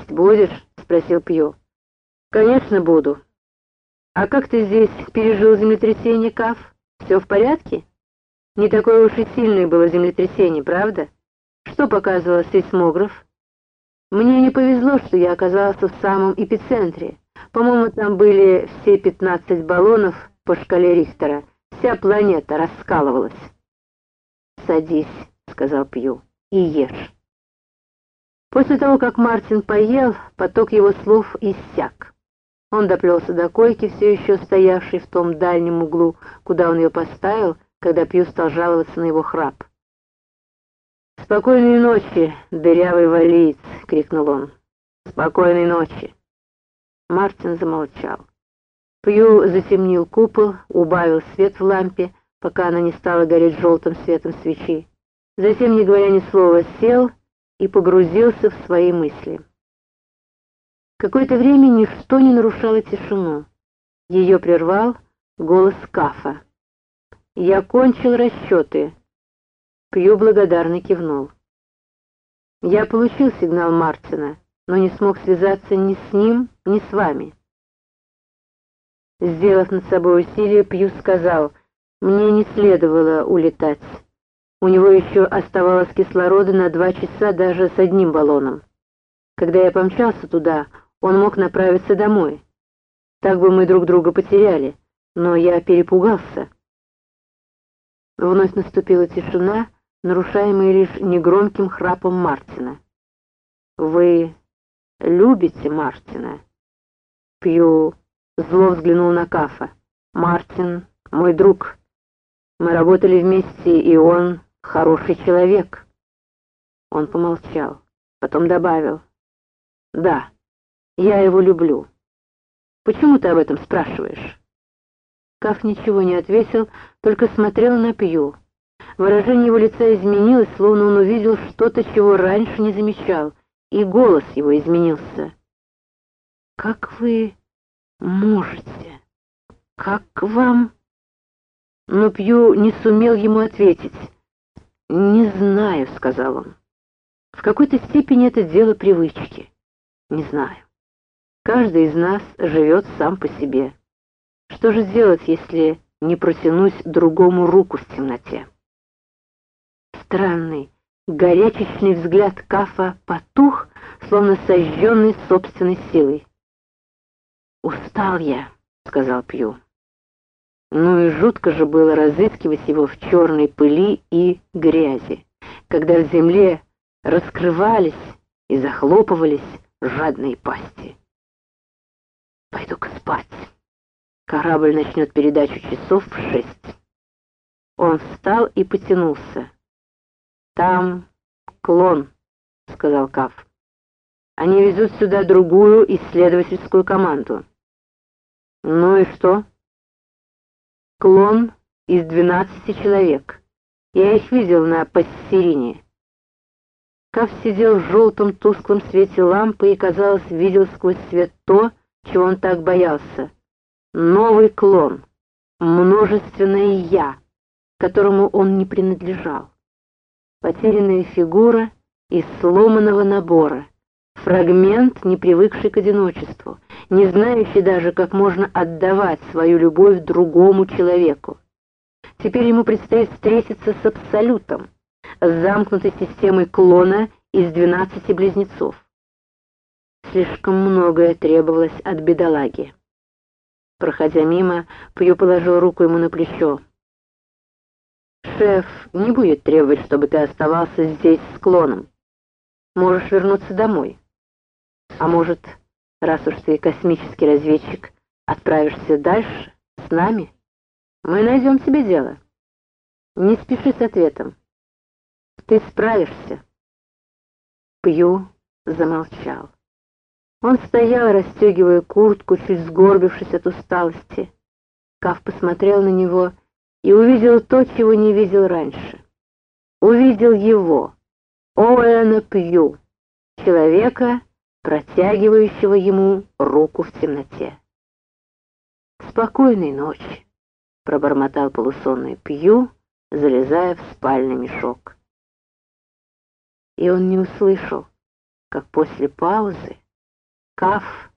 «Есть будешь?» — спросил Пью. «Конечно буду. А как ты здесь пережил землетрясение, Каф? Все в порядке? Не такое уж и сильное было землетрясение, правда? Что показывал сейсмограф?» «Мне не повезло, что я оказался в самом эпицентре. По-моему, там были все 15 баллонов по шкале Рихтера. Вся планета раскалывалась». «Садись», — сказал Пью, — «и ешь». После того, как Мартин поел, поток его слов иссяк. Он доплелся до койки, все еще стоявшей в том дальнем углу, куда он ее поставил, когда Пью стал жаловаться на его храп. «Спокойной ночи, дырявый валиец!» — крикнул он. «Спокойной ночи!» Мартин замолчал. Пью затемнил купол, убавил свет в лампе, пока она не стала гореть желтым светом свечи. Затем, не говоря ни слова, сел и погрузился в свои мысли. Какое-то время ничто не нарушало тишину. Ее прервал голос Кафа. «Я кончил расчеты». Пью благодарно кивнул. «Я получил сигнал Мартина, но не смог связаться ни с ним, ни с вами». Сделав над собой усилие, Пью сказал, «Мне не следовало улетать». У него еще оставалось кислорода на два часа даже с одним баллоном. Когда я помчался туда, он мог направиться домой. Так бы мы друг друга потеряли, но я перепугался. Вновь наступила тишина, нарушаемая лишь негромким храпом Мартина. «Вы любите Мартина?» Пью зло взглянул на Кафа. «Мартин — мой друг. Мы работали вместе, и он хороший человек». Он помолчал, потом добавил. «Да, я его люблю. Почему ты об этом спрашиваешь?» Каф ничего не ответил, только смотрел на Пью. Выражение его лица изменилось, словно он увидел что-то, чего раньше не замечал, и голос его изменился. «Как вы можете? Как вам...» Но Пью не сумел ему ответить. «Не знаю», — сказал он. «В какой-то степени это дело привычки. Не знаю. Каждый из нас живет сам по себе. Что же сделать, если не протянуть другому руку в темноте?» Странный, горячечный взгляд Кафа потух, словно сожженный собственной силой. «Устал я», — сказал Пью. Ну и жутко же было разыскивать его в черной пыли и грязи, когда в земле раскрывались и захлопывались жадные пасти. Пойду-ка спать. Корабль начнет передачу часов в шесть. Он встал и потянулся. «Там клон», — сказал Каф. «Они везут сюда другую исследовательскую команду». «Ну и что?» Клон из двенадцати человек. Я их видел на Пассерине. Кав сидел в желтом тусклом свете лампы и, казалось, видел сквозь свет то, чего он так боялся. Новый клон, множественное «я», которому он не принадлежал. Потерянная фигура из сломанного набора, фрагмент, не привыкший к одиночеству — не знающий даже, как можно отдавать свою любовь другому человеку. Теперь ему предстоит встретиться с Абсолютом, с замкнутой системой клона из двенадцати близнецов. Слишком многое требовалось от бедолаги. Проходя мимо, Пью положил руку ему на плечо. «Шеф не будет требовать, чтобы ты оставался здесь с клоном. Можешь вернуться домой. А может, раз уж ты космический разведчик, отправишься дальше с нами, мы найдем тебе дело. Не спеши с ответом. Ты справишься. Пью замолчал. Он стоял, расстегивая куртку, чуть сгорбившись от усталости. Кав посмотрел на него и увидел то, чего не видел раньше. Увидел его, Оэна Пью, человека, протягивающего ему руку в темноте. «Спокойной ночи», — пробормотал полусонный Пью, залезая в спальный мешок. И он не услышал, как после паузы Каф